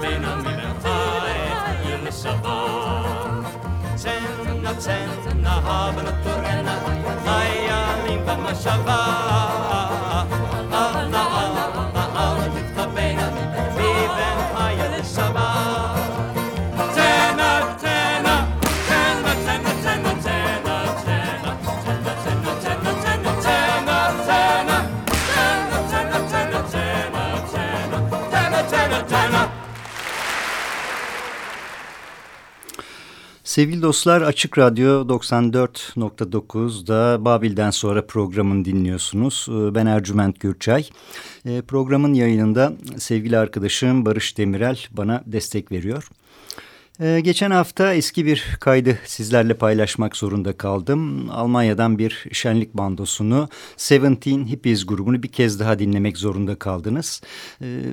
men a men a fai in a sabon zen na zen ma shabah Sevgili dostlar Açık Radyo 94.9'da Babil'den sonra programını dinliyorsunuz. Ee, ben Ercüment Gürçay. Ee, programın yayınında sevgili arkadaşım Barış Demirel bana destek veriyor. Ee, geçen hafta eski bir kaydı sizlerle paylaşmak zorunda kaldım. Almanya'dan bir şenlik bandosunu Seventeen Hippies grubunu bir kez daha dinlemek zorunda kaldınız.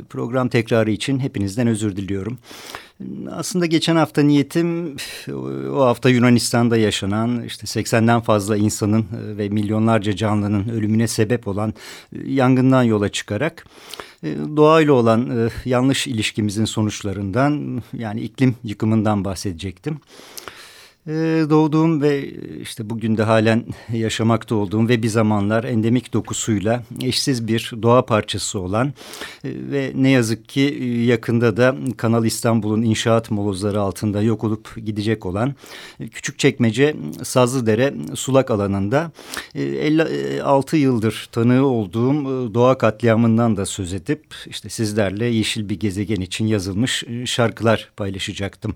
Program tekrarı için hepinizden özür diliyorum. Aslında geçen hafta niyetim o hafta Yunanistan'da yaşanan işte 80'den fazla insanın e, ve milyonlarca canlının ölümüne sebep olan e, yangından yola çıkarak e, doğayla olan yanlış ilişkimizin sonuçlarından yani iklim yıkımından bahsedecektim. Ee, doğduğum ve işte bugün de halen yaşamakta olduğum ve bir zamanlar endemik dokusuyla eşsiz bir doğa parçası olan e, ve ne yazık ki e, yakında da Kanal İstanbul'un inşaat molozları altında yok olup gidecek olan e, Küçükçekmece Sazlıdere sulak alanında 56 yıldır tanığı olduğum doğa katliamından da söz edip işte sizlerle yeşil bir gezegen için yazılmış şarkılar paylaşacaktım.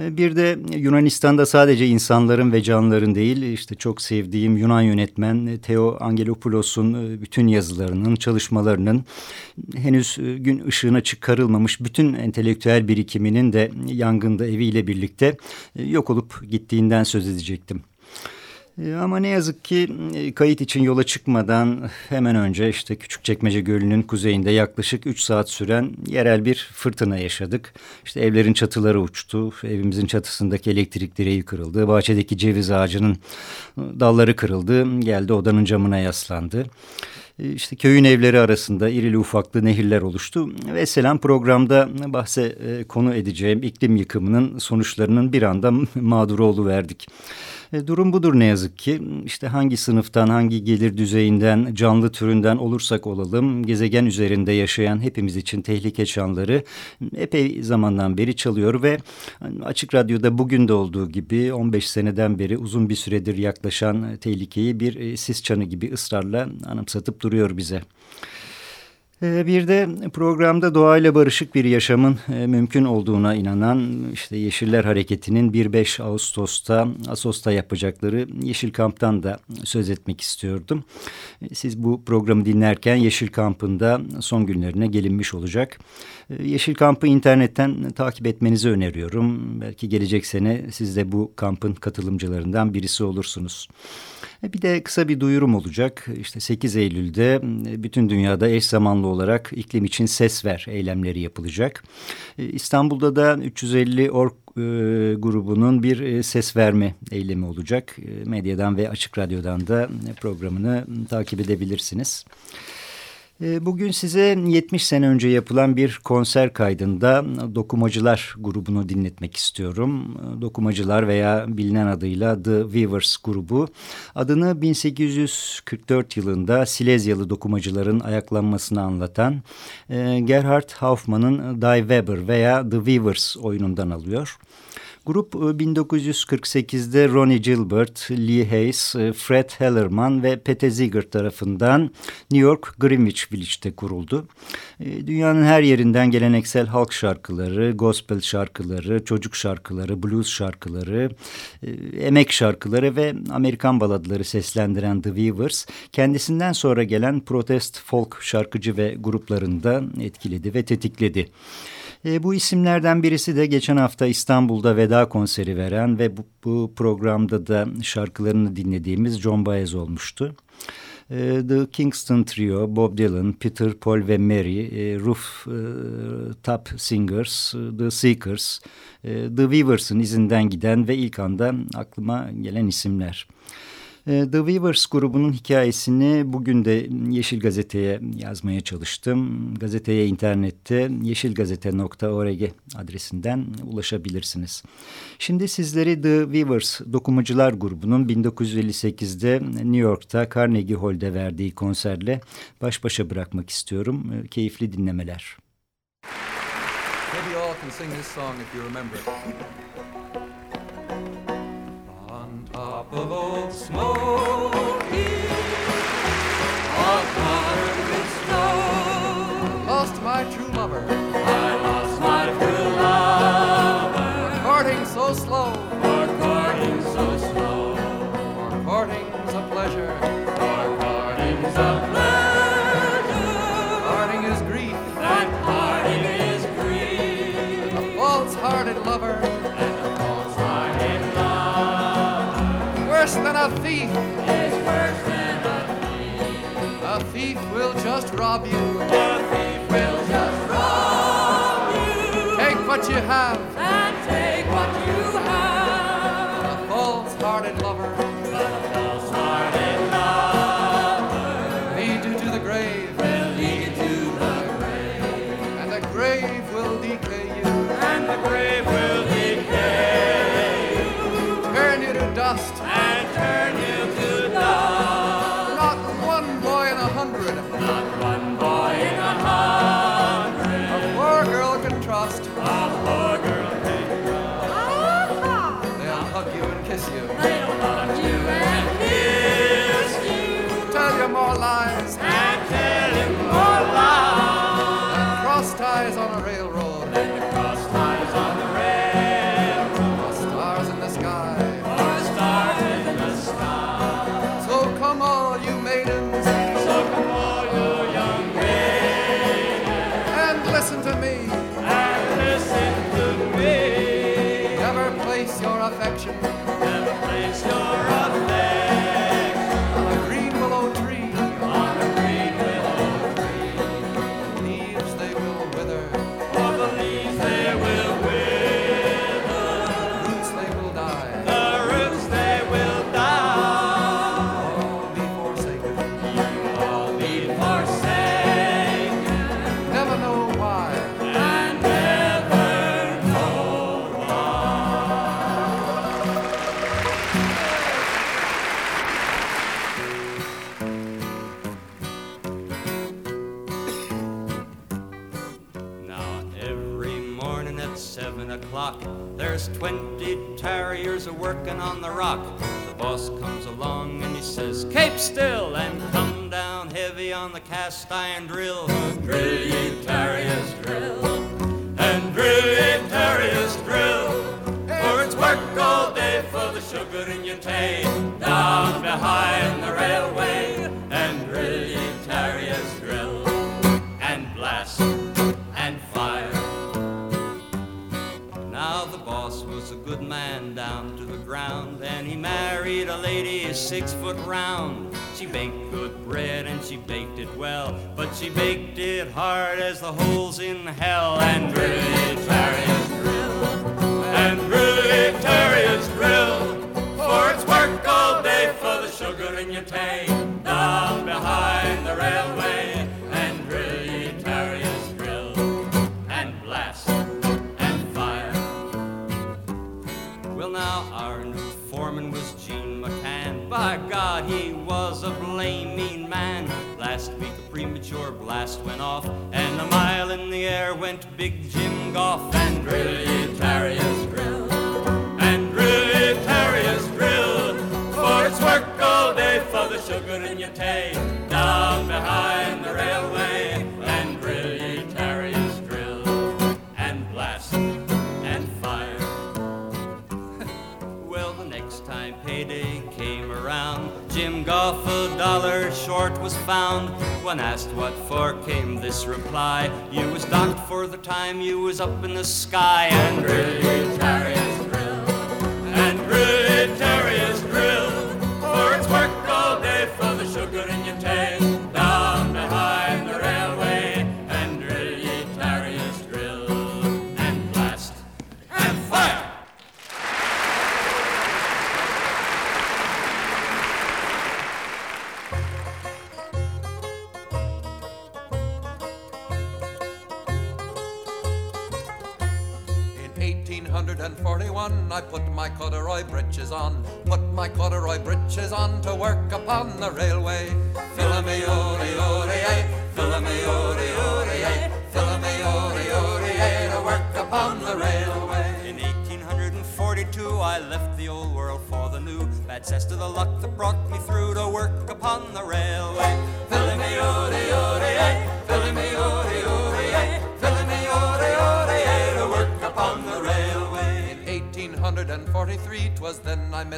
E, bir de Yunanistan'da sadece insanların ve canlıların değil işte çok sevdiğim Yunan yönetmen Theo Angelopoulos'un e, bütün yazılarının, çalışmalarının henüz e, gün ışığına çıkarılmamış bütün entelektüel birikiminin de yangında eviyle birlikte yok olup gittiğinden söz edecektim. Ee, ama ne yazık ki e, kayıt için yola çıkmadan hemen önce işte Küçükçekmece Gölü'nün kuzeyinde yaklaşık 3 saat süren yerel bir fırtına yaşadık. İşte evlerin çatıları uçtu, evimizin çatısındaki elektrik direği kırıldı, bahçedeki ceviz ağacının ıı, dalları kırıldı, geldi odanın camına yaslandı. E, işte köyün evleri arasında irili ufaklı nehirler oluştu. Ve selam programda bahse e, konu edeceğim iklim yıkımının sonuçlarının bir anda mağduru verdik. E, durum budur ne yazık ki. İşte hangi sınıftan, hangi gelir düzeyinden, canlı türünden olursak olalım, gezegen üzerinde yaşayan hepimiz için tehlike çanları epey zamandan beri çalıyor ve Açık Radyo'da bugün de olduğu gibi 15 seneden beri uzun bir süredir yaklaşan tehlikeyi bir e, sis çanı gibi ısrarla anımsatıp duruyor bize. Ee, bir de programda doğayla barışık bir yaşamın e, mümkün olduğuna inanan işte Yeşiller Hareketi'nin 1-5 Ağustos'ta Asos'ta yapacakları Yeşil Kamp'tan da söz etmek istiyordum. Ee, siz bu programı dinlerken Yeşil Kamp'ın da son günlerine gelinmiş olacak. Ee, Yeşil Kamp'ı internetten takip etmenizi öneriyorum. Belki gelecek sene siz de bu kampın katılımcılarından birisi olursunuz. E, bir de kısa bir duyurum olacak. İşte 8 Eylül'de e, bütün dünyada eş zamanlı olarak iklim için ses ver eylemleri yapılacak. E, İstanbul'da da 350 ork grubunun bir ses verme eylemi olacak. Medyadan ve Açık Radyo'dan da programını takip edebilirsiniz. Ee, bugün size 70 sene önce yapılan bir konser kaydında Dokumacılar grubunu dinletmek istiyorum. Dokumacılar veya bilinen adıyla The Weavers grubu adını 1844 yılında Silezyalı dokumacıların ayaklanmasını anlatan e, Gerhard Hauptmann'ın Die Weber veya The Weavers oyunundan alıyor. Grup 1948'de e, Ronnie Gilbert, Lee Hayes, e, Fred Hellerman ve Pete Ziegler tarafından New York Greenwich Village'de kuruldu. E, dünyanın her yerinden geleneksel halk şarkıları, gospel şarkıları, çocuk şarkıları, blues şarkıları, emek şarkıları ve Amerikan baladları seslendiren The Weavers kendisinden sonra gelen protest folk şarkıcı ve gruplarını da etkiledi ve tetikledi. E, bu isimlerden birisi de geçen hafta İstanbul'da veda konseri veren ve bu, bu programda da şarkılarını dinlediğimiz John Baez olmuştu. E, The Kingston Trio, Bob Dylan, Peter, Paul ve Mary, e, Roof e, Top Singers, The Seekers, The Weavers'ın izinden giden ve ilk anda aklıma gelen isimler. Ee, The Weavers grubunun hikayesini bugün de Yeşil Gazete'ye yazmaya çalıştım. Gazeteye internette yeşilgazete.org adresinden ulaşabilirsiniz. Şimdi sizleri The Weavers Dokumacılar grubunun 1958'de New York'ta Carnegie Hall'de verdiği konserle baş başa bırakmak istiyorum. Ee, keyifli dinlemeler. Maybe all can sing this song if you. Top of old Smoky, all covered with snow. Lost my true lover. I lost my true lover. For courting so slow. For courting so slow. For courting's a pleasure. For courting's a pleasure. Parting is grief. That thief. Is worse than a thief. A thief will just rob you. A thief will just rob you. Take what you have. Rock. The boss comes along and he says, Cape still and come down heavy on the cast iron drill. Drill well, but she baked it hard as the holes in hell. Was found. When asked what for, came this reply: You was docked for the time you was up in the sky, and ye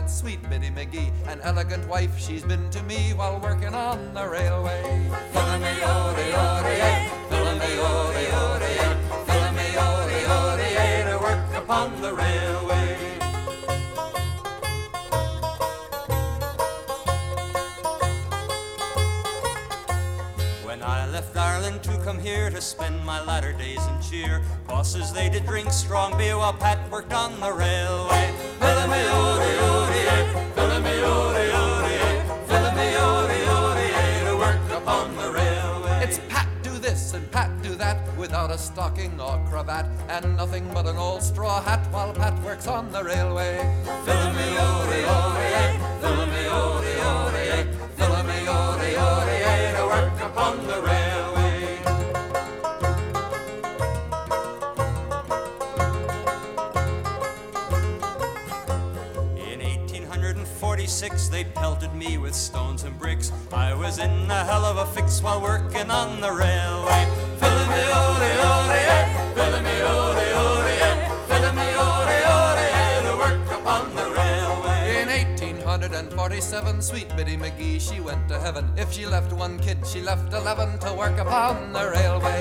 sweet Biddy McGee, an elegant wife she's been to me while working on the railway. Upon the railway. When I left Ireland to come here to spend my latter days in cheer, bosses they did drink strong beer while Pat worked on the railway. Fill-a-me-ody, ody, fill-a-me-ody, ody, to work upon the railway. It's Pat do this and Pat do that without a stocking or cravat and nothing but an old straw hat while Pat works on the railway. Fill-a-me-ody, ody, fill-a-me-ody, ody, they pelted me with stones and bricks. I was in a hell of a fix while working on the railway. Fill-a-me-ody, ody, oh, oh, fill-a-me-ody, ody, oh, fill-a-me-ody, ody, to work upon the railway. In 1847, sweet Biddy McGee, she went to heaven. If she left one kid, she left eleven to work upon the railway.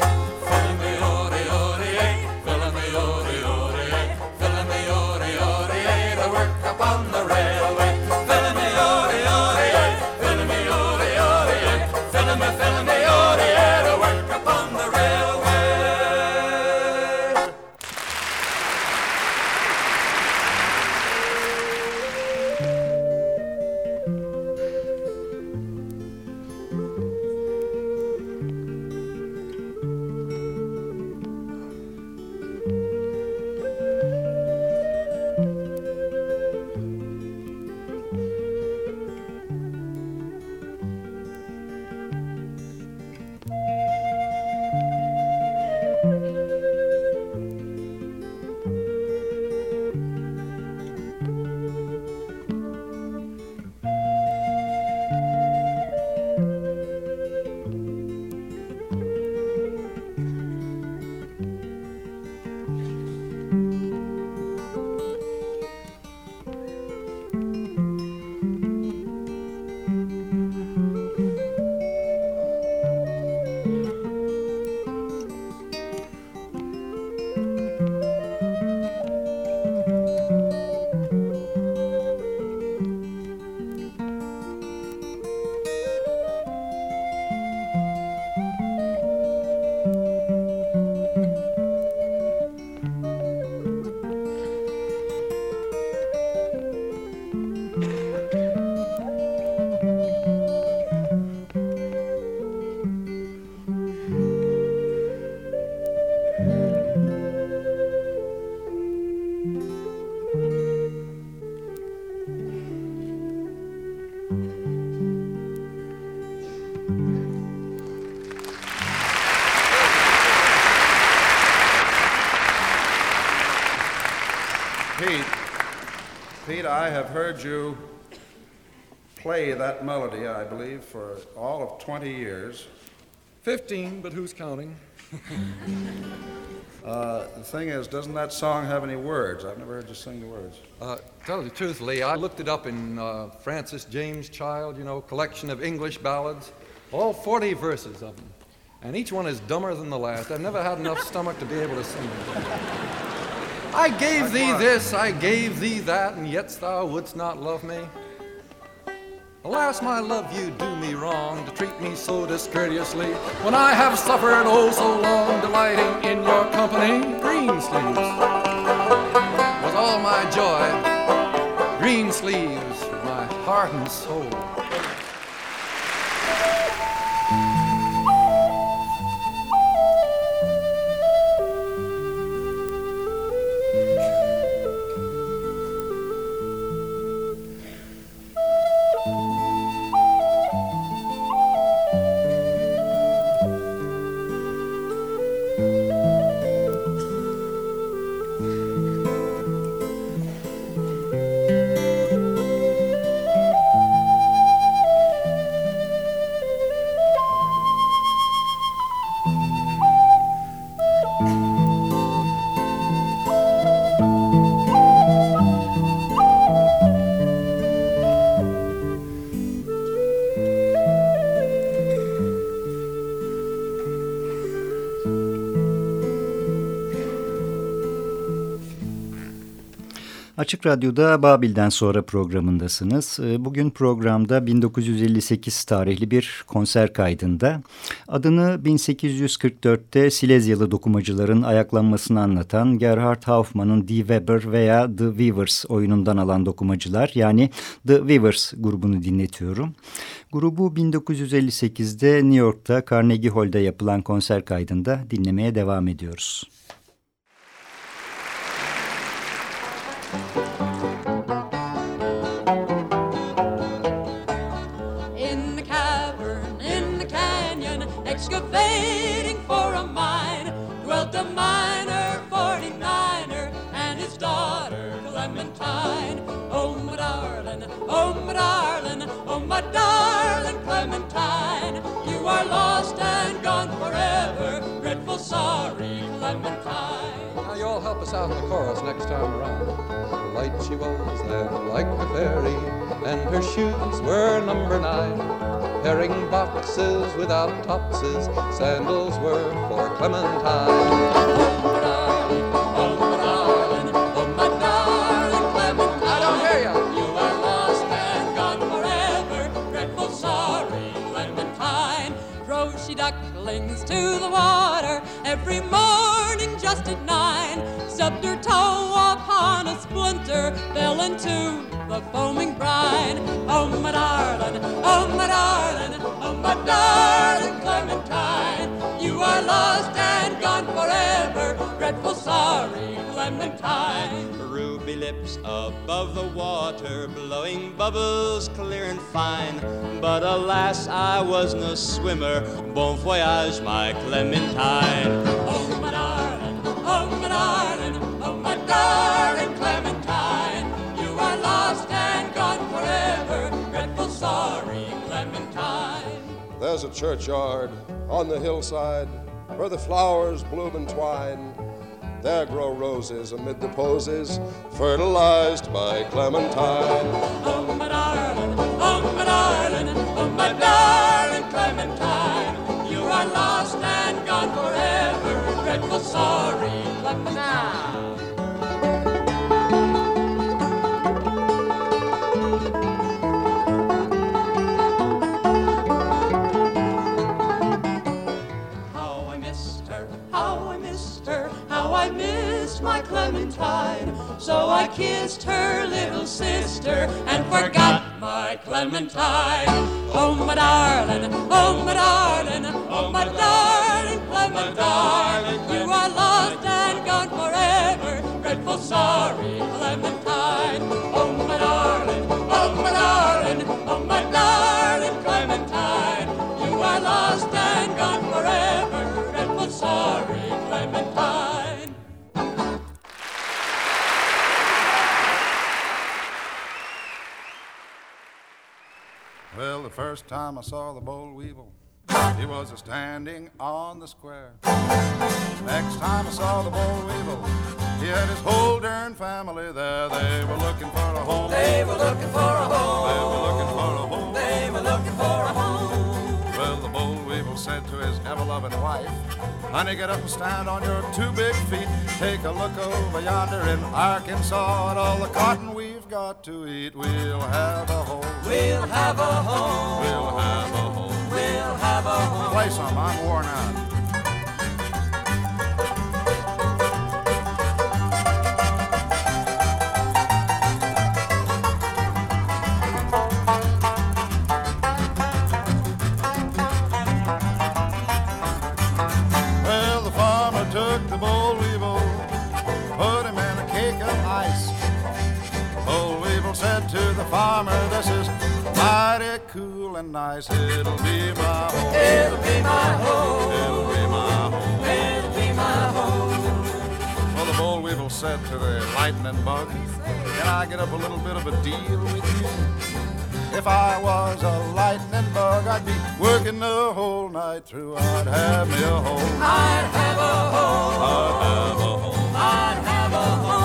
I have heard you play that melody, I believe, for all of 20 years. 15, but who's counting? uh, the thing is, doesn't that song have any words? I've never heard you sing the words. Uh, tell you the truth, Lee, I looked it up in uh, Francis James Child, you know, collection of English ballads, all 40 verses of them. And each one is dumber than the last. I've never had enough stomach to be able to sing them. I gave thee this, I gave thee that, and yet thou wouldst not love me. Alas, my love, you do me wrong to treat me so discourteously when I have suffered oh so long delighting in your company. Green sleeves was all my joy. Green sleeves, my heart and soul. Açık Radyo'da Babil'den sonra programındasınız. Ee, bugün programda 1958 tarihli bir konser kaydında adını 1844'te Silezyalı dokumacıların ayaklanmasını anlatan Gerhard Hauptmann'ın D. Weber veya The Weavers oyunundan alan dokumacılar yani The Weavers grubunu dinletiyorum. Grubu 1958'de New York'ta Carnegie Hall'da yapılan konser kaydında dinlemeye devam ediyoruz. In the cavern, in the canyon, excavating for a mine, dwelt a miner, 49er, and his daughter Clementine. Oh, my darling, oh, my darling, oh, my darling Clementine, you are lost and gone forever. Dreadful sorry, Clementine. Out in the chorus next time around light she was and like a fairy, and her shoes were number nine. Herring boxes without topses, sandals were for Clementine. Ducklings to the water every morning just at nine. Stubbed her toe upon a splinter, fell into the foaming brine. Oh, my darling, oh, my darling, oh, my darling Clementine, you are lost and gone forever. Dreadful sorry, Clementine ruby lips above the water, blowing bubbles clear and fine. But alas, I was no swimmer. Bon voyage, my Clementine. Oh, my darling, There's a churchyard on the hillside where the flowers bloom and twine there grow roses amid the posies, fertilized by Clementine. Oh, my darling, oh, my darling, oh, my darling Clementine, you are lost and gone forever. Dreadful sorry. My Clementine. So I kissed her little sister and forgot my Clementine. Oh, my darling, oh, my darling, oh, my darling Clementine. You are lost and gone forever. Dreadful sorry, Clementine. Oh, my darling, oh, my darling, oh, my darling first time I saw the boll weevil, he was a standing on the square. Next time I saw the boll weevil, he had his whole darn family there. They were looking for a home. They were looking for a home. They were looking for a home. They were looking weevil said to his ever-loving wife, Honey, get up and stand on your two big feet. Take a look over yonder in Arkansas at all the cotton we've got to eat. We'll have a home. We'll have a home. We'll have a home. We'll have a home. Play some. I'm worn out. Nice. It'll be my home. It'll be my home. It'll be my home. It'll be my home. Well, the boll weevil said to the lightning bug, Can I get up a little bit of a deal with you? If I was a lightning bug, I'd be working the whole night through. I'd have me a home. I'd have a home. I'd have a home. I'd have a home.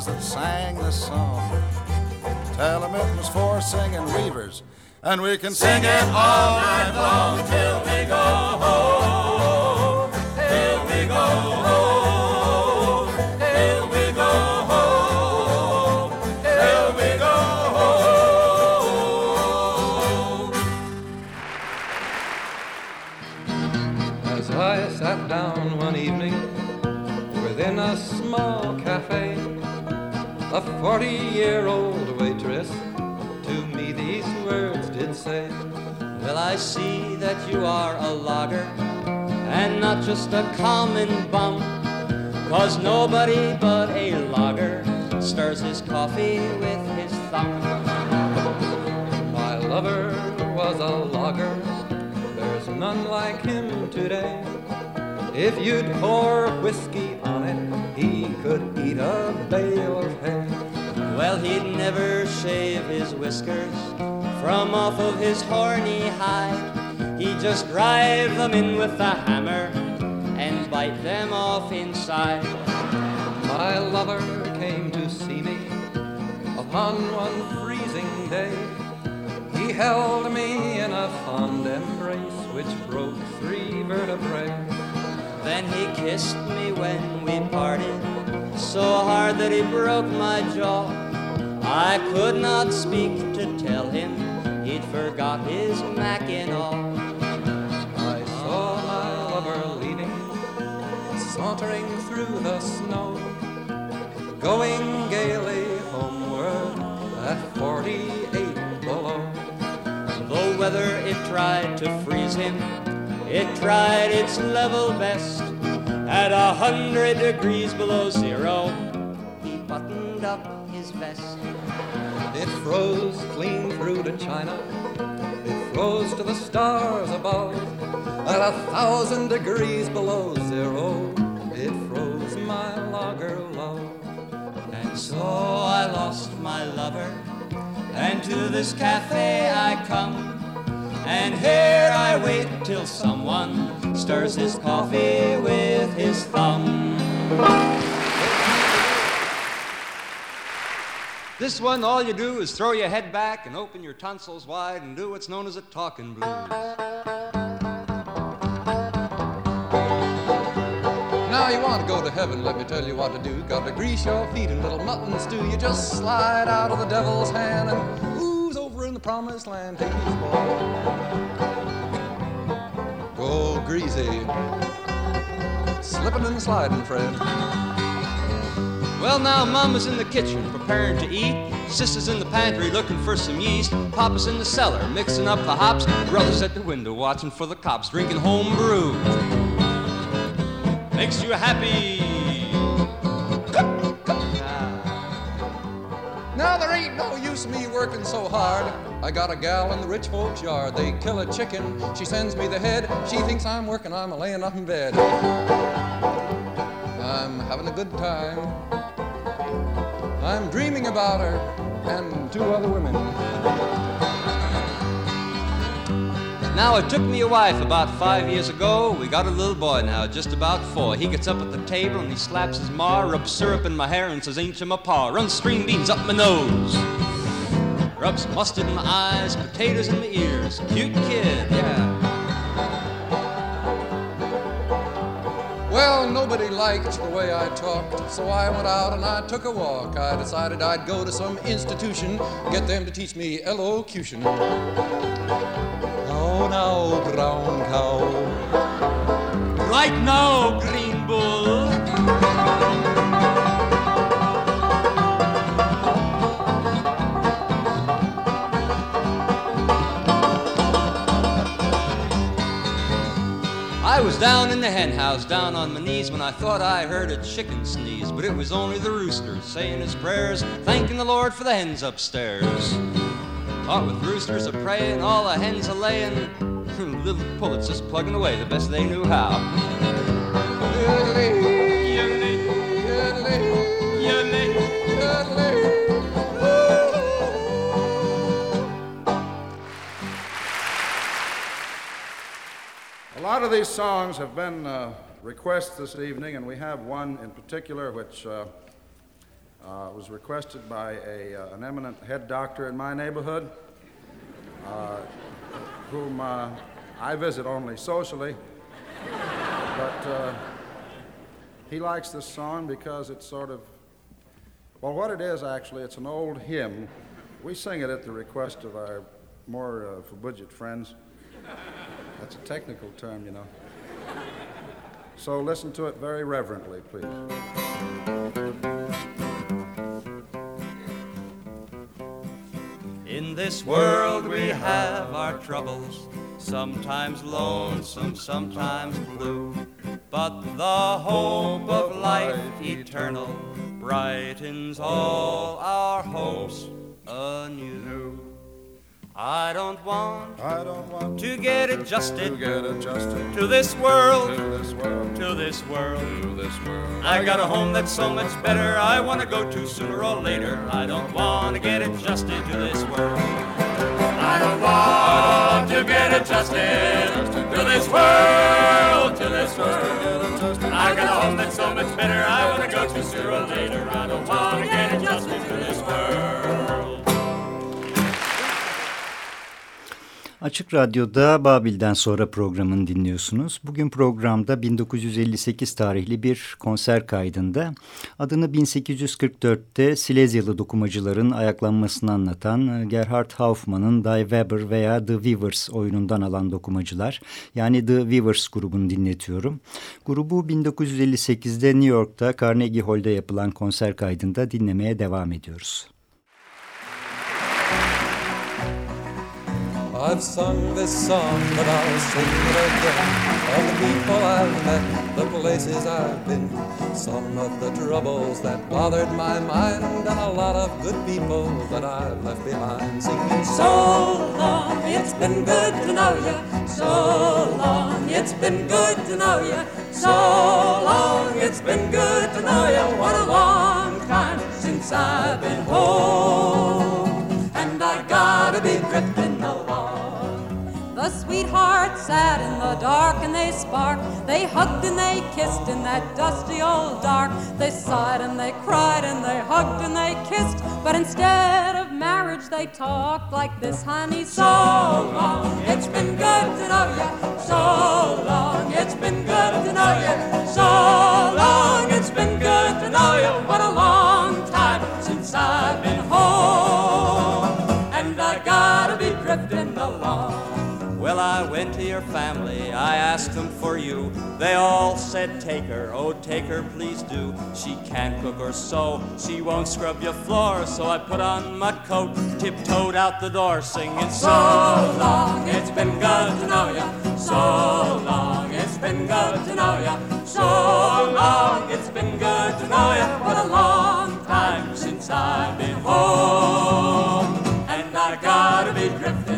Was that sang this song, tell them it was for singing weavers, and we can sing it all night long. Till 40-year-old waitress to me these words did say. Well, I see that you are a logger and not just a common bum. Cause nobody but a logger stirs his coffee with his thumb. My lover was a logger, there's none like him today. If you'd pour whiskey on it, he could eat a bale well, he'd never shave his whiskers from off of his horny hide. He'd just drive them in with a hammer and bite them off inside. My lover came to see me upon one freezing day. He held me in a fond embrace which broke three vertebrae. Then he kissed me when we parted, so hard that he broke my jaw. I could not speak to tell him he'd forgot his mackinaw. I saw my lover leaving, sauntering through the snow, going gaily homeward at 48 below. The weather, it tried to freeze him, it tried its level best. At a hundred degrees below zero, he buttoned up his vest. It froze clean through to China. It froze to the stars above. At a thousand degrees below zero, it froze my lager love. And so I lost my lover, and to this cafe I come. And here I wait till someone stirs his coffee with his thumb. This one, all you do is throw your head back and open your tonsils wide and do what's known as a talking blues. Now you want to go to heaven, let me tell you what to do. Got to grease your feet in little mutton stew. You just slide out of the devil's hand and ooze over in the promised land. Take these boys. Go greasy. slipping and sliding, Fred. Well, now Mama's in the kitchen preparing to eat. Sister's in the pantry looking for some yeast. Papa's in the cellar mixing up the hops. Brother's at the window watching for the cops, drinking home brew. Makes you happy. Ah. Now there ain't no use me working so hard. I got a gal in the rich folks' yard. They kill a chicken, she sends me the head. She thinks I'm working, I'm a laying up in bed. I'm having a good time. I'm dreaming about her and two other women. Now it took me a wife about five years ago. We got a little boy now, just about four. He gets up at the table and he slaps his ma, rubs syrup in my hair and says, Ain't you my pa? Runs string beans up my nose. Rubs mustard in my eyes, potatoes in my ears. Cute kid, yeah. Well, nobody liked the way I talked, so I went out and I took a walk. I decided I'd go to some institution, get them to teach me elocution. Oh, now, brown cow. Right now, Green Bull. I was down in the hen house, down on my knees, when I thought I heard a chicken sneeze. But it was only the rooster saying his prayers, thanking the Lord for the hens upstairs. Thought with roosters a praying, all the hens a laying, little pullets just plugging away the best they knew how. A lot of these songs have been uh, requests this evening, and we have one in particular which uh, uh, was requested by a, uh, an eminent head doctor in my neighborhood, uh, whom uh, I visit only socially. But he likes this song because it's sort of, well, what it is actually, it's an old hymn. We sing it at the request of our more uh, for budget friends. That's a technical term, you know. So listen to it very reverently, please. In this world we have our troubles, sometimes lonesome, sometimes blue. But the hope of life eternal brightens all our hopes anew. I don't want I don't want to get adjusted to get adjusted to this world, to this world, to this world. to this world. I got a home that's so much better I want to go to sooner or later. I don't want to get adjusted to this world. I don't want to get adjusted to this world, to this world. I got a home that's so much better I want to go to sooner or later. I don't want to get adjusted to this world. Açık Radyo'da Babil'den sonra programını dinliyorsunuz. Bugün programda 1958 tarihli bir konser kaydında adını 1844'te Silezyalı dokumacıların ayaklanmasını anlatan Gerhard Hauptmann'ın Die Weber veya The Weavers oyunundan alan dokumacılar yani The Weavers grubunu dinletiyorum. Grubu 1958'de New York'ta Carnegie Hall'de yapılan konser kaydında dinlemeye devam ediyoruz. I've sung this song, but I'll sing it again. All the people I've met, the places I've been, some of the troubles that bothered my mind, and a lot of good people that I've left behind. Singing So long, it's been good to know you. So long, it's been good to know you. So long, it's been good to know you. What a long time since I've been home. The sweethearts sat in the dark and they sparked. They hugged and they kissed in that dusty old dark. They sighed and they cried and they hugged and they kissed. But instead of marriage, they talked like this, honey. So long, it's been good to know you. So long, it's been good to know you. So long, it's been good to know you. What a long time since I've been home. And I gotta be drifting along. I went to your family, I asked them for you. They all said, Take her, oh, take her, please do. She can't cook or sew, she won't scrub your floor. So I put on my coat, tiptoed out the door, singing, So long, it's been good to know ya. So long, it's been good to know ya. So long, it's been good to know ya. What a long time since I've been home. And I gotta be drifting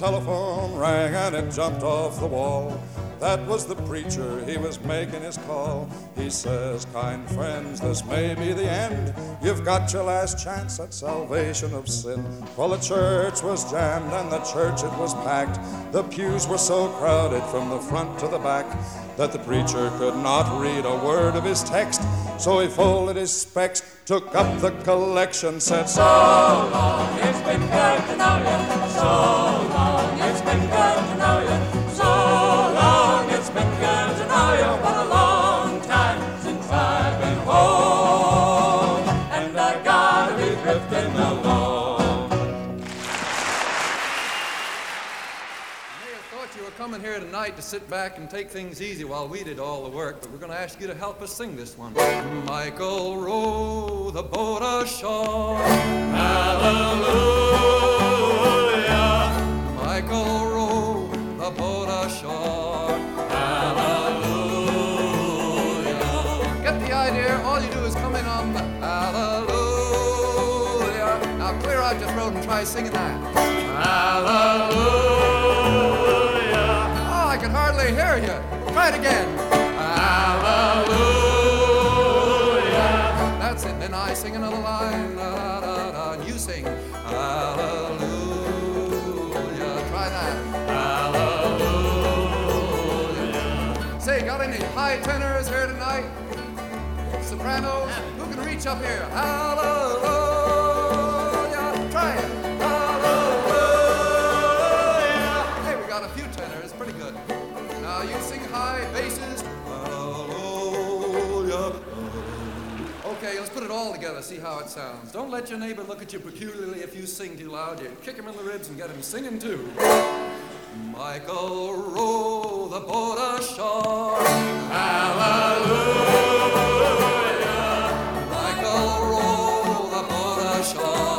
telephone rang and it jumped off the wall. That was the preacher, he was making his call. He says, Kind friends, this may be the end. You've got your last chance at salvation of sin. Well, the church was jammed and the church it was packed. The pews were so crowded from the front to the back that the preacher could not read a word of his text. So he folded his specs, took up the collection, said, So long, it's been good to know you. So long, it's been good tonight to sit back and take things easy while we did all the work, but we're going to ask you to help us sing this one. Michael, row the boat ashore. Hallelujah. Michael, row the boat ashore. Hallelujah. Get the idea? All you do is come in on the hallelujah. Now clear out your throat and try singing that. Hallelujah. Hardly hear you. Try it again. Hallelujah. That's it. Then I sing another line. Da, da, da, and you sing. Hallelujah. Try that. Hallelujah. Say, got any high tenors here tonight? Sopranos? Who can reach up here? Hallelujah. Okay, let's put it all together, see how it sounds. Don't let your neighbor look at you peculiarly if you sing too loud. You kick him in the ribs and get him singing too. Michael, row the boat ashore. Hallelujah. Michael, row the boat ashore.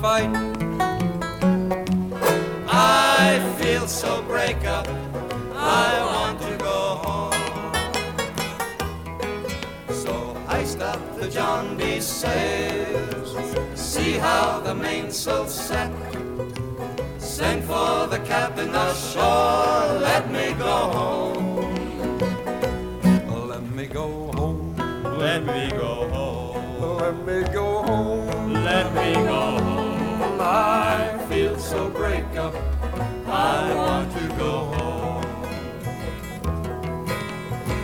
Fight. I feel so break up, I want to go home. So I stop the John B. sails, see how the mainsail set. Send for the captain ashore, let me go home. Let me go home. Let me go home. Let me go home. Let me go home. I feel so break up. I want to go home.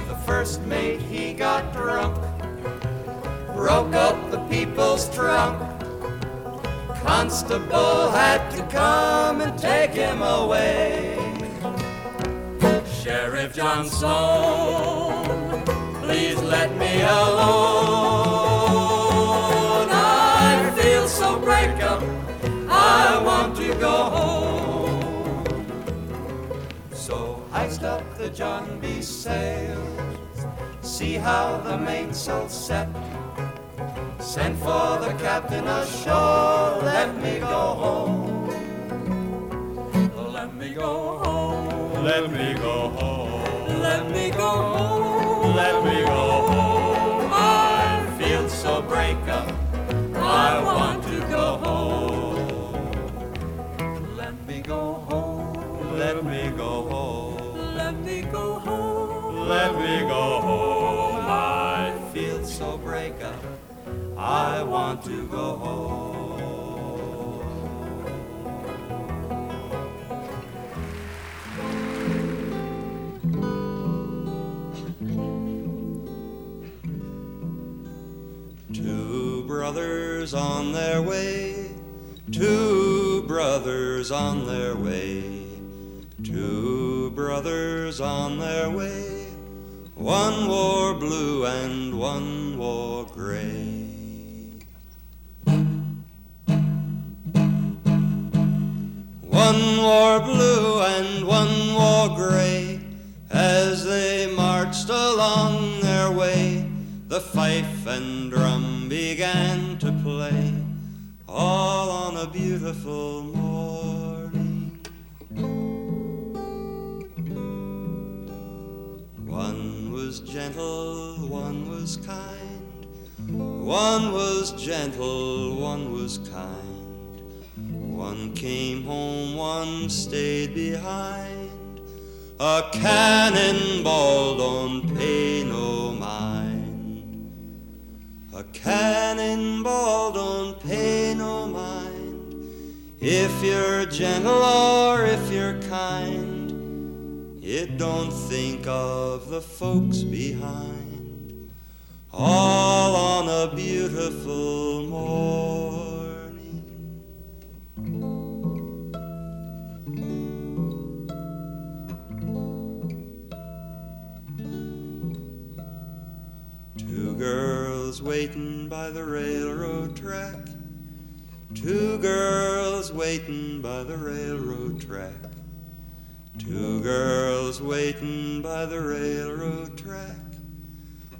The first mate he got drunk, broke up the people's trunk. Constable had to come and take him away. Sheriff John Stone, please let me alone. I feel so break up. I want to go home. So I stop the John B. sails, see how the mainsail set. Send for the captain ashore, let me go home. Let me go home. Let me go home. Let me go home. Let me go home. I feel so break up. I want Go oh, home. I feel so break up. I want to go home. Two brothers on their way, two brothers on their way, two brothers on their way. One wore blue and one wore gray. One wore blue and one wore gray as they marched along their way. The fife and drum began to play, all on a beautiful morning. Was gentle, one was kind. One was gentle, one was kind. One came home, one stayed behind. A cannonball don't pay no mind. A cannonball don't pay no mind. If you're gentle or if you're kind, it don't think of the folks behind. All on a beautiful morning. Two girls waiting by the railroad track. Two girls waiting by the railroad track. Two girls waiting by the railroad track.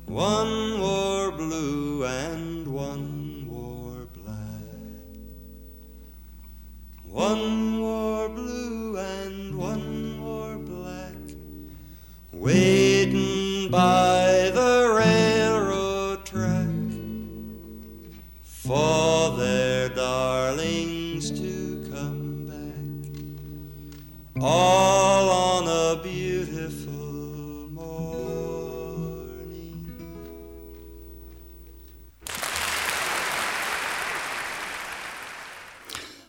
One wore blue and one wore black. One wore blue and one wore black. Waiting by the railroad track for their darlings to come back. All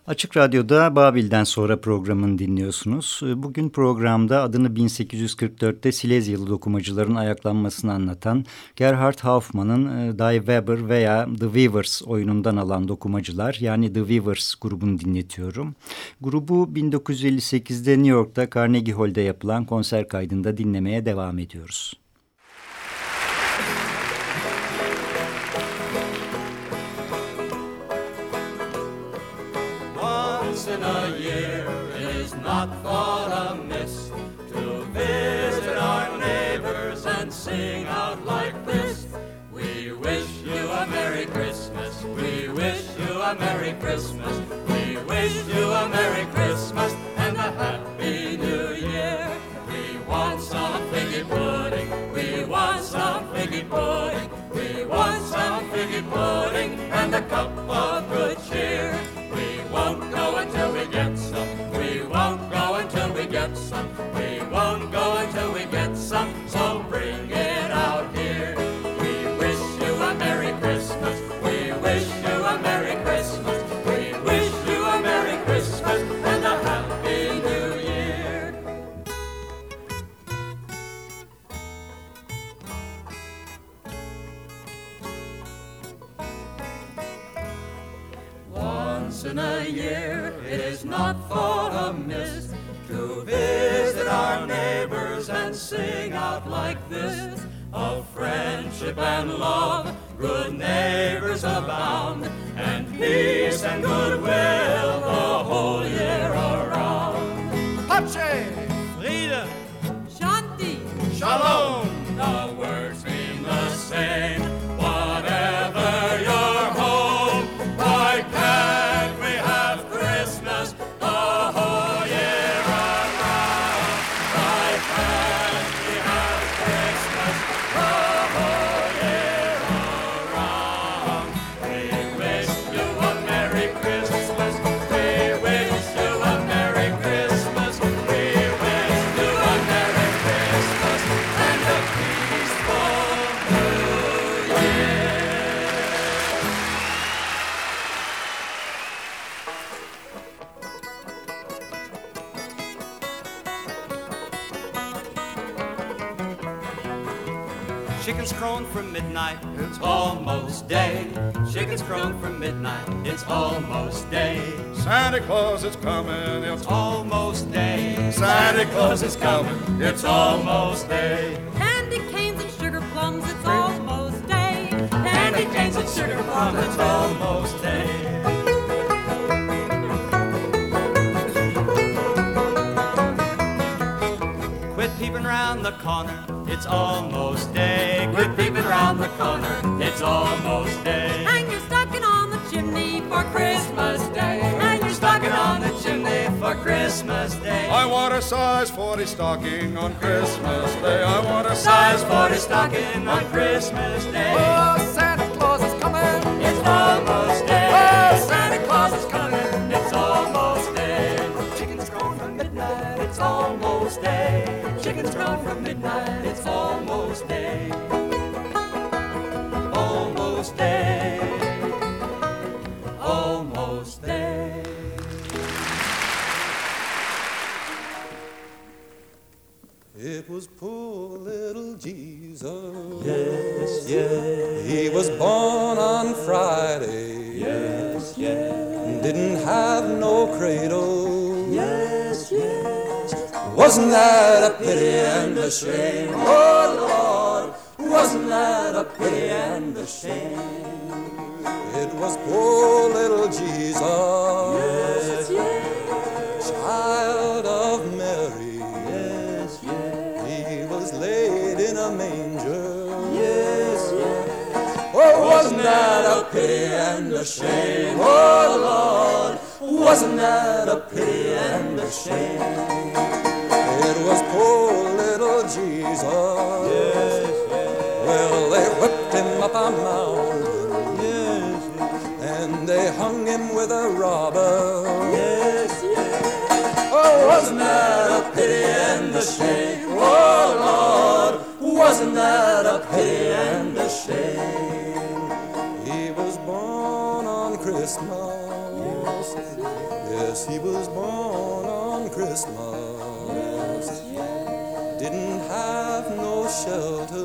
Açık Radyo'da Babil'den sonra programını dinliyorsunuz. Bugün programda adını 1844'te Silezyalı dokumacıların ayaklanmasını anlatan Gerhard Hauptmann'ın e, Die Weber veya The Weavers oyunundan alan dokumacılar yani The Weavers grubunu dinletiyorum. Grubu 1958'de New York'ta Carnegie Hall'de yapılan konser kaydında dinlemeye devam ediyoruz. Once in a year it is not thought amiss to visit our neighbors and sing out like this. We wish you a Merry Christmas. We wish you a Merry Christmas. We wish you a Merry Christmas and a Happy New Year. We want some figgy pudding. We want some figgy pudding. We want some figgy pudding and a cup of good cheer. Some. We won't go until we get some. So bring it out here. We wish you a Merry Christmas. We wish you a Merry Christmas. We wish you a Merry Christmas and a Happy New Year. Once in a year, it is not for amiss sing out like this of friendship and love, good neighbors abound, and peace and goodwill the whole year around. Pace! Friede, Shanti. Shalom! It's almost day. Santa Claus is coming, it's Almost day. Santa Claus is coming, It's almost day. Candy canes and sugar plums, it's almost day. Candy canes and sugar plums, it's almost day. Quit peeping round the corner, it's almost day. Quit peeping round the corner, it's almost day. For Christmas Day. Hang your Stocking on the chimney for Christmas Day. I want a size 40 stocking on Christmas Day. I want a Size 40 stocking on Christmas Day. Oh, Santa Claus is coming. It's almost day. Oh, Santa Claus is coming. It's almost day. Chickens grown from midnight. It's almost day. Chickens grown from midnight. It's almost day. It was poor little Jesus. Yes, yes, He was born on Friday. yes, yes, Didn't have no cradle. yes, yes. Wasn't that a pity and a shame? Oh Lord, wasn't that a pity and a shame? It was poor little Jesus, Yes, and a shame? Oh Lord, wasn't that a pity and a shame? It was poor little Jesus. Yes, yes. Well, they whipped him up a mountain. Yes, and they hung him with a robber. Yes, yes, Oh, wasn't that a pity and a shame? Oh, Lord, wasn't that a pity and a shame? Christmas. Yes, he was born on Christmas. Didn't have no shelter.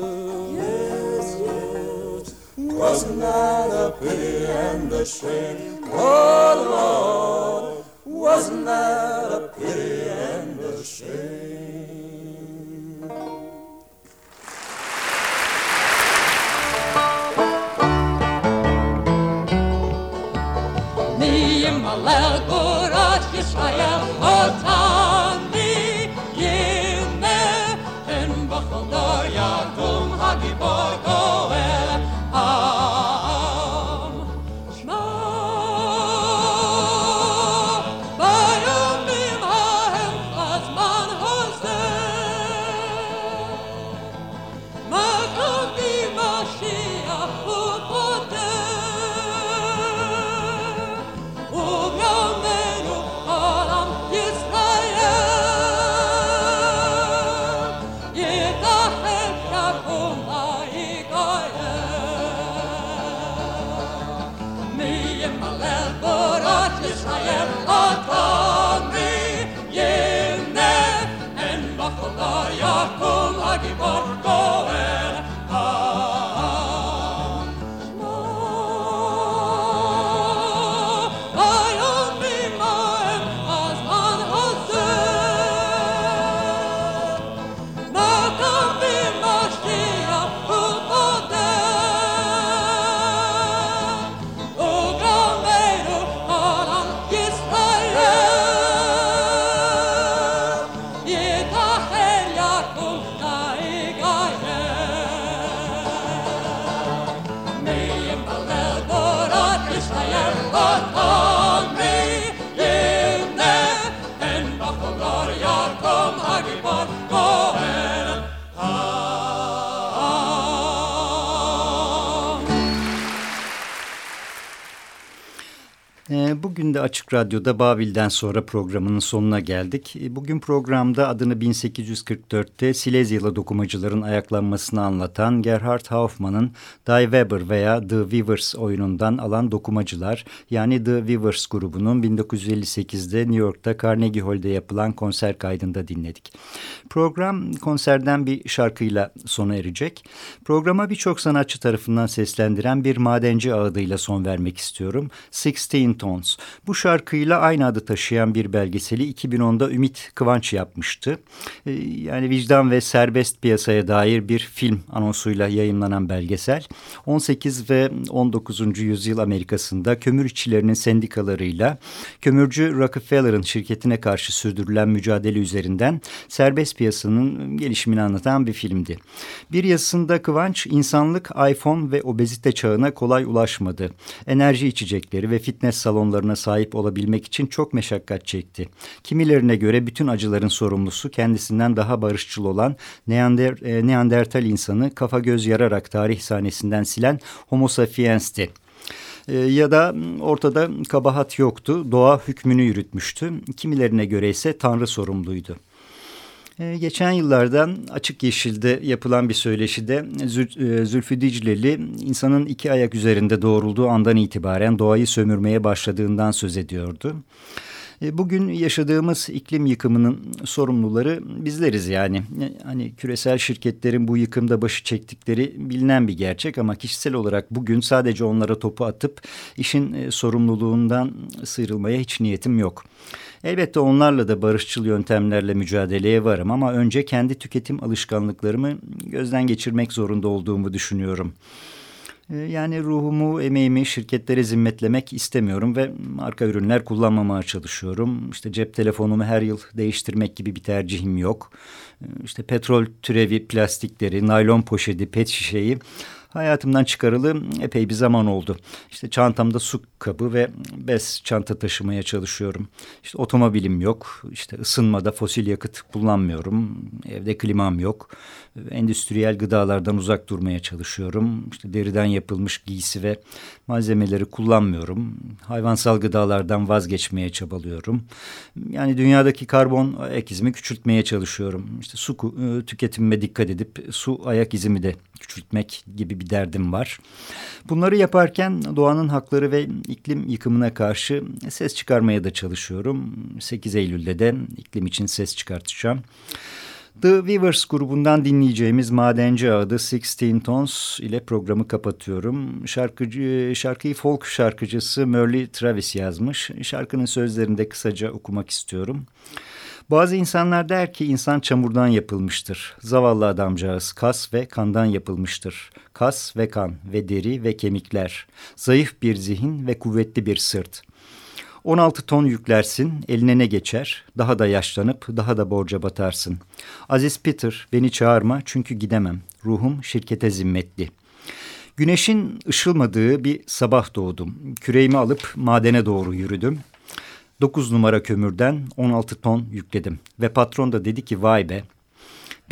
Wasn't that a pity and a shame? Oh, Lord, wasn't that a pity and a shame? Radyo'da Babil'den sonra programının sonuna geldik. Ee, Bugün programda adını 1844'te Silezyalı dokumacıların ayaklanmasını anlatan Gerhard Hauptmann'ın Die Weber veya The Weavers oyunundan alan dokumacılar yani The Weavers grubunun 1958'de New York'ta Carnegie Hall'de yapılan konser kaydında dinledik. Program konserden bir şarkıyla sona erecek. Programa birçok sanatçı tarafından seslendiren bir madenci ağıdıyla son vermek istiyorum. Sixteen Tons. Bu şarkıyla aynı adı taşıyan bir belgeseli 2010'da Ümit Kıvanç yapmıştı. Ee, Yani vicdan ve serbest piyasaya dair bir film anonsuyla yayınlanan belgesel 18 ve 19. yüzyıl Amerika'sında kömür işçilerinin sendikalarıyla kömürcü Rockefeller'ın şirketine karşı sürdürülen mücadele üzerinden serbest piyasanın gelişimini anlatan bir filmdi. Bir yazısında Kıvanç insanlık iPhone ve obezite çağına kolay ulaşmadı. Enerji içecekleri ve fitness salonlarına sahip olabilmek için çok meşakkat çekti. Kimilerine göre bütün acıların sorumlusu kendisinden daha barışçıl olan Neander, e, Neandertal insanı kafa göz yararak tarih sahnesinden silen Homo sapiens'ti. E, ya da ortada kabahat yoktu, doğa hükmünü yürütmüştü. Kimilerine göre ise Tanrı sorumluydu. Ee, Geçen yıllardan Açık Yeşil'de yapılan bir söyleşide Zül- e, Zülfü Dicleli insanın iki ayak üzerinde doğrulduğu andan itibaren doğayı sömürmeye başladığından söz ediyordu. E, Bugün yaşadığımız iklim yıkımının sorumluları bizleriz yani. E, Hani küresel şirketlerin bu yıkımda başı çektikleri bilinen bir gerçek ama kişisel olarak bugün sadece onlara topu atıp işin e, sorumluluğundan sıyrılmaya hiç niyetim yok. Elbette onlarla da barışçıl yöntemlerle mücadeleye varım ama önce kendi tüketim alışkanlıklarımı gözden geçirmek zorunda olduğumu düşünüyorum. Ee, Yani ruhumu, emeğimi şirketlere zimmetlemek istemiyorum ve marka ürünler kullanmamaya çalışıyorum. İşte cep telefonumu her yıl değiştirmek gibi bir tercihim yok. Ee, İşte petrol türevi plastikleri, naylon poşeti, pet şişeyi hayatımdan çıkaralı epey bir zaman oldu. İşte çantamda su kabı ve bez çanta taşımaya çalışıyorum. İşte otomobilim yok. İşte ısınmada fosil yakıt kullanmıyorum. Evde klimam yok. Endüstriyel gıdalardan uzak durmaya çalışıyorum. İşte deriden yapılmış giysi ve malzemeleri kullanmıyorum. Hayvansal gıdalardan vazgeçmeye çabalıyorum. Yani dünyadaki karbon ayak izimi küçültmeye çalışıyorum. İşte su tüketimime dikkat edip su ayak izimi de küçültmek gibi bir derdim var. Bunları yaparken doğanın hakları ve iklim yıkımına karşı ses çıkarmaya da çalışıyorum. 8 Eylül'de de iklim için ses çıkartacağım. The Weavers grubundan dinleyeceğimiz Madenci adı Sixteen Tons ile programı kapatıyorum. Şarkıcı, şarkıyı folk şarkıcısı Merle Travis yazmış. Şarkının sözlerini de kısaca okumak istiyorum. Bazı insanlar der ki insan çamurdan yapılmıştır. Zavallı adamcağız kas ve kandan yapılmıştır. Kas ve kan ve deri ve kemikler. Zayıf bir zihin ve kuvvetli bir sırt. 16 ton yüklersin, eline ne geçer? Daha da yaşlanıp daha da borca batarsın. Aziz Peter, beni çağırma çünkü gidemem. Ruhum şirkete zimmetli. Güneşin ışılmadığı bir sabah doğdum. Küreğimi alıp madene doğru yürüdüm. 9 numara kömürden 16 ton yükledim. Ve patron da dedi ki vay be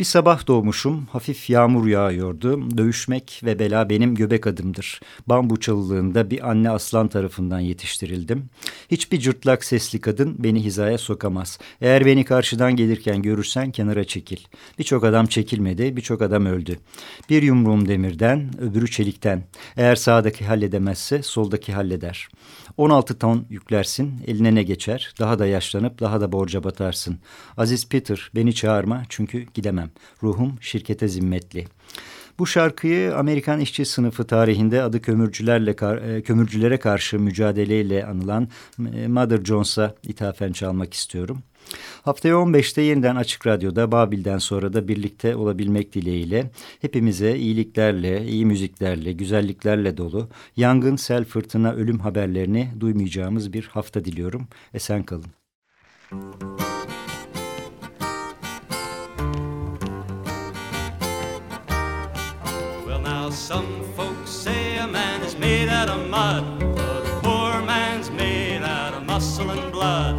bir sabah doğmuşum, hafif yağmur yağıyordu. Dövüşmek ve bela benim göbek adımdır. Bambu çalılığında bir anne aslan tarafından yetiştirildim. Hiçbir cırtlak sesli kadın beni hizaya sokamaz. Eğer beni karşıdan gelirken görürsen kenara çekil. Birçok adam çekilmedi, birçok adam öldü. Bir yumruğum demirden, öbürü çelikten. Eğer sağdaki halledemezse soldaki halleder. 16 ton yüklersin, eline ne geçer? Daha da yaşlanıp daha da borca batarsın. Aziz Peter, beni çağırma çünkü gidemem. Ruhum şirkete zimmetli. Bu şarkıyı Amerikan işçi sınıfı tarihinde adı kömürcülerle e, kömürcülere karşı mücadeleyle anılan e, Mother Jones'a ithafen çalmak istiyorum. Haftaya 15'te yeniden Açık Radyo'da Babil'den sonra da birlikte olabilmek dileğiyle hepimize iyiliklerle, iyi müziklerle, güzelliklerle dolu yangın, sel, fırtına, ölüm haberlerini duymayacağımız bir hafta diliyorum. Esen kalın. Well some folks say a man is made out of mud, but a poor man's made out of muscle and blood.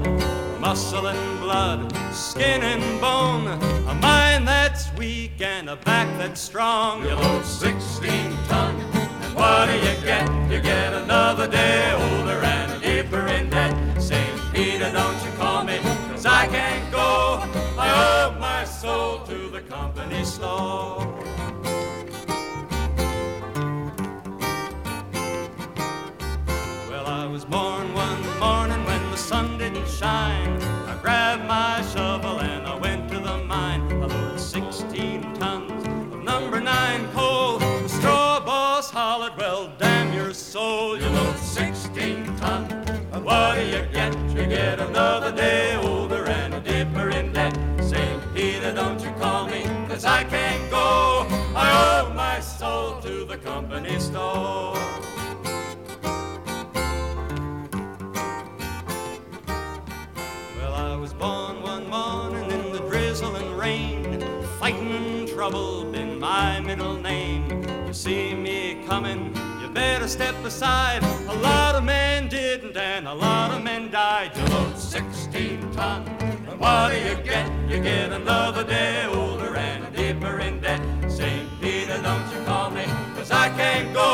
muscle and blood, skin and bone, a mind that's weak and a back that's strong. You load 16 ton, and what do you get? You get another day older and deeper in debt. St. Peter, don't you call me, cause I can't go. I owe my soul to the company store. Didn't grabbed my shovel and I went to the mine. I loaded 16 tons of number nine coal. The straw boss hollered, Well, damn your soul, you load 16 tons. And what do you get? You get another day older and deeper in debt. St. Peter, don't you call me, cause I can't go. I owe my soul to the company store. My middle name. You see me coming, you better step aside. A lot of men didn't, and a lot of men died. You load 16 ton, and what do you get? You get another day older and deeper in debt. St. Peter, don't you call me, cause I can't go.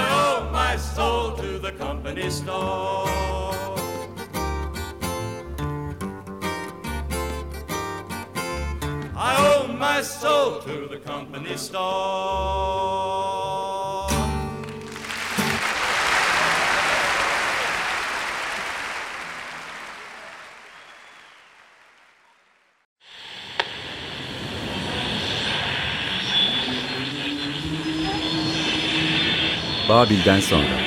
I owe my soul to the company store. I my soul to the company store. Babil'den sonra